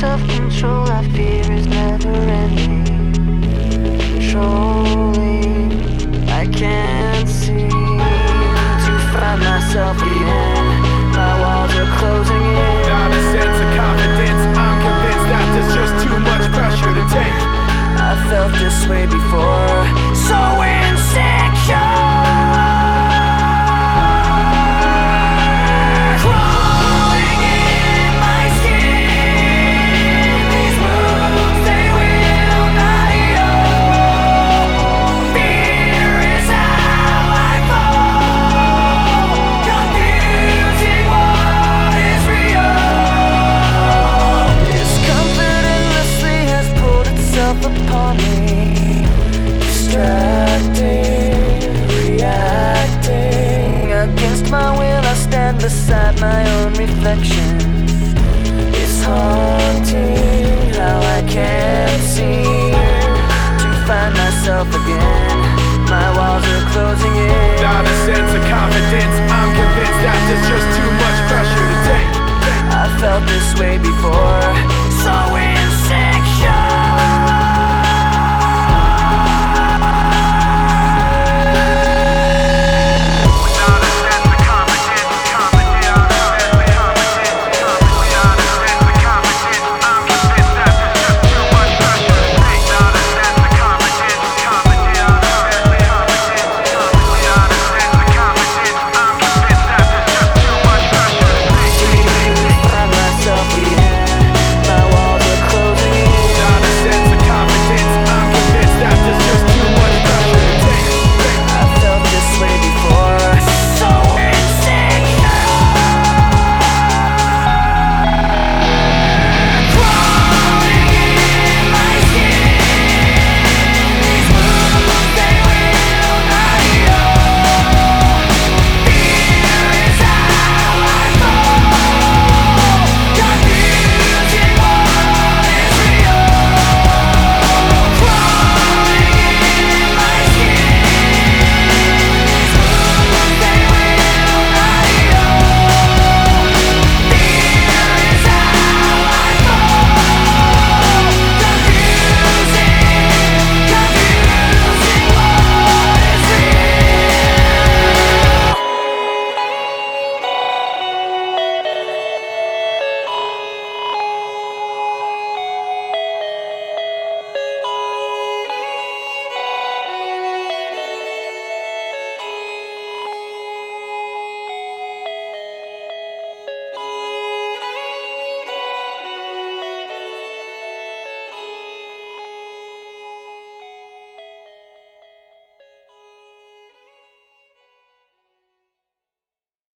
Self-control I fear is never ending. Controlling I can't see. To find myself reflection. It's haunting how I can't seem to find myself again. My walls are closing in. Not a sense of confidence. I'm convinced that there's just too much pressure to take. I felt this way before.